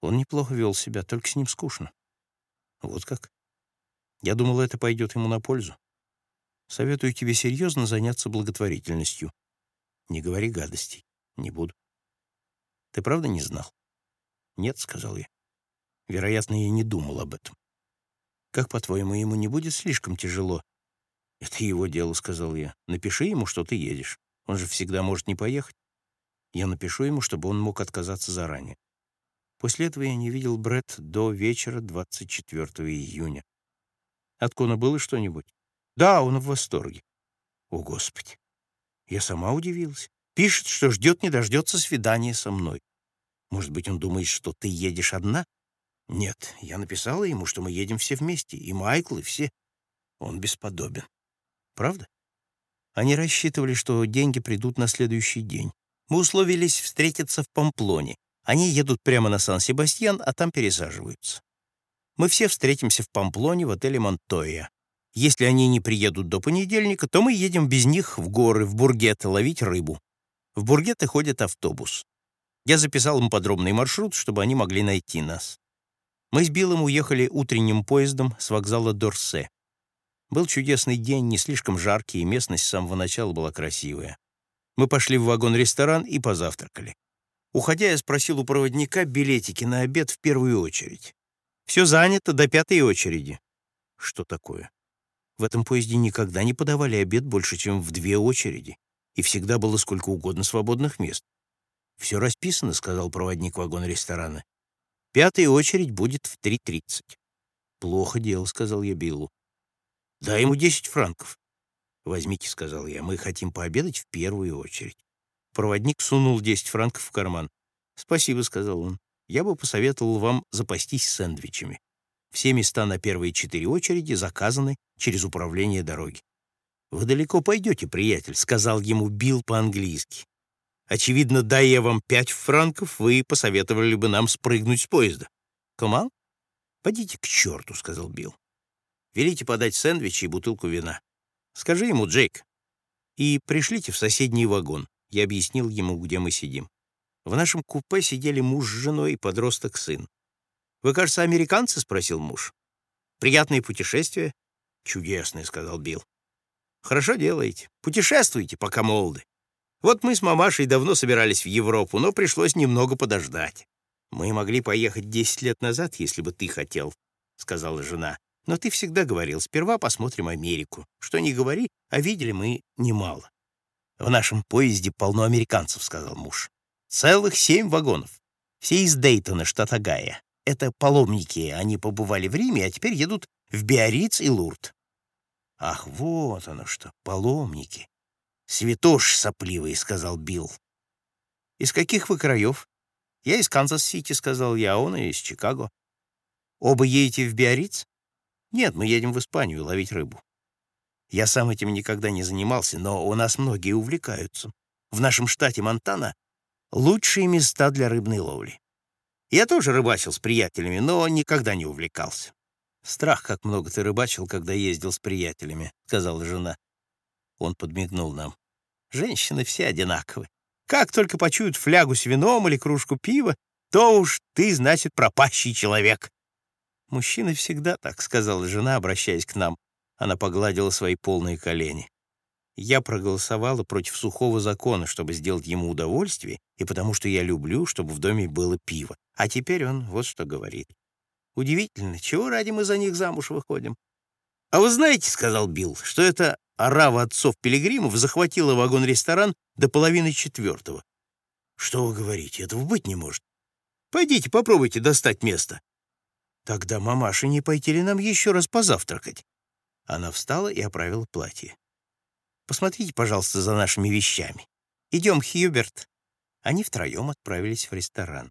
Он неплохо вел себя, только с ним скучно. Вот как? Я думал, это пойдет ему на пользу. Советую тебе серьезно заняться благотворительностью. Не говори гадостей. Не буду. Ты правда не знал? Нет, сказал я. Вероятно, я не думал об этом. Как, по-твоему, ему не будет слишком тяжело? Это его дело, сказал я. Напиши ему, что ты едешь. Он же всегда может не поехать. Я напишу ему, чтобы он мог отказаться заранее. После этого я не видел Бред до вечера 24 июня. От Кона было что-нибудь? Да, он в восторге. О, Господи! Я сама удивилась. Пишет, что ждет не дождется свидания со мной. Может быть, он думает, что ты едешь одна? Нет, я написала ему, что мы едем все вместе, и Майкл, и все. Он бесподобен. Правда? Они рассчитывали, что деньги придут на следующий день. Мы условились встретиться в Памплоне. Они едут прямо на Сан-Себастьян, а там пересаживаются. Мы все встретимся в Памплоне в отеле «Монтойя». Если они не приедут до понедельника, то мы едем без них в горы, в Бургеты, ловить рыбу. В Бургеты ходит автобус. Я записал им подробный маршрут, чтобы они могли найти нас. Мы с Биллом уехали утренним поездом с вокзала Дорсе. Был чудесный день, не слишком жаркий, и местность с самого начала была красивая. Мы пошли в вагон-ресторан и позавтракали. Уходя, я спросил у проводника билетики на обед в первую очередь. Все занято до пятой очереди. Что такое? В этом поезде никогда не подавали обед больше, чем в две очереди, и всегда было сколько угодно свободных мест. «Все расписано», — сказал проводник вагона-ресторана. «Пятая очередь будет в 3.30». «Плохо дело», — сказал я Биллу. «Дай ему 10 франков». «Возьмите», — сказал я, — «мы хотим пообедать в первую очередь». Проводник сунул 10 франков в карман. «Спасибо», — сказал он. «Я бы посоветовал вам запастись сэндвичами. Все места на первые четыре очереди заказаны через управление дороги». «Вы далеко пойдете, приятель», — сказал ему Билл по-английски. «Очевидно, дай я вам пять франков, вы посоветовали бы нам спрыгнуть с поезда». «Коман?» «Подите к черту», — сказал Билл. «Велите подать сэндвичи и бутылку вина. Скажи ему, Джейк, и пришлите в соседний вагон. Я объяснил ему, где мы сидим. В нашем купе сидели муж с женой и подросток-сын. «Вы, кажется, американцы?» — спросил муж. «Приятные путешествия?» «Чудесные», — сказал Билл. «Хорошо делаете. Путешествуйте, пока молоды. Вот мы с мамашей давно собирались в Европу, но пришлось немного подождать. Мы могли поехать десять лет назад, если бы ты хотел», — сказала жена. «Но ты всегда говорил, сперва посмотрим Америку. Что не говори, а видели мы немало». «В нашем поезде полно американцев», — сказал муж. «Целых семь вагонов. Все из Дейтона, штат Огайо. Это паломники, они побывали в Риме, а теперь едут в Биарриц и Лурд». «Ах, вот оно что, паломники!» «Святош сопливый», — сказал Билл. «Из каких вы краев?» «Я из Канзас-Сити», — сказал я, он из Чикаго. «Оба едете в Биарриц?» «Нет, мы едем в Испанию ловить рыбу». Я сам этим никогда не занимался, но у нас многие увлекаются. В нашем штате Монтана лучшие места для рыбной ловли. Я тоже рыбачил с приятелями, но никогда не увлекался. «Страх, как много ты рыбачил, когда ездил с приятелями», — сказала жена. Он подмигнул нам. «Женщины все одинаковы. Как только почуют флягу с вином или кружку пива, то уж ты, значит, пропащий человек». «Мужчины всегда так», — сказала жена, обращаясь к нам. Она погладила свои полные колени. Я проголосовала против сухого закона, чтобы сделать ему удовольствие, и потому что я люблю, чтобы в доме было пиво. А теперь он вот что говорит. Удивительно, чего ради мы за них замуж выходим? — А вы знаете, — сказал Билл, — что это орава отцов-пилигримов захватила вагон-ресторан до половины четвертого. — Что вы говорите? Этого быть не может. Пойдите, попробуйте достать место. Тогда мамаша не пойти ли нам еще раз позавтракать? Она встала и оправила платье. «Посмотрите, пожалуйста, за нашими вещами. Идем, Хьюберт». Они втроем отправились в ресторан.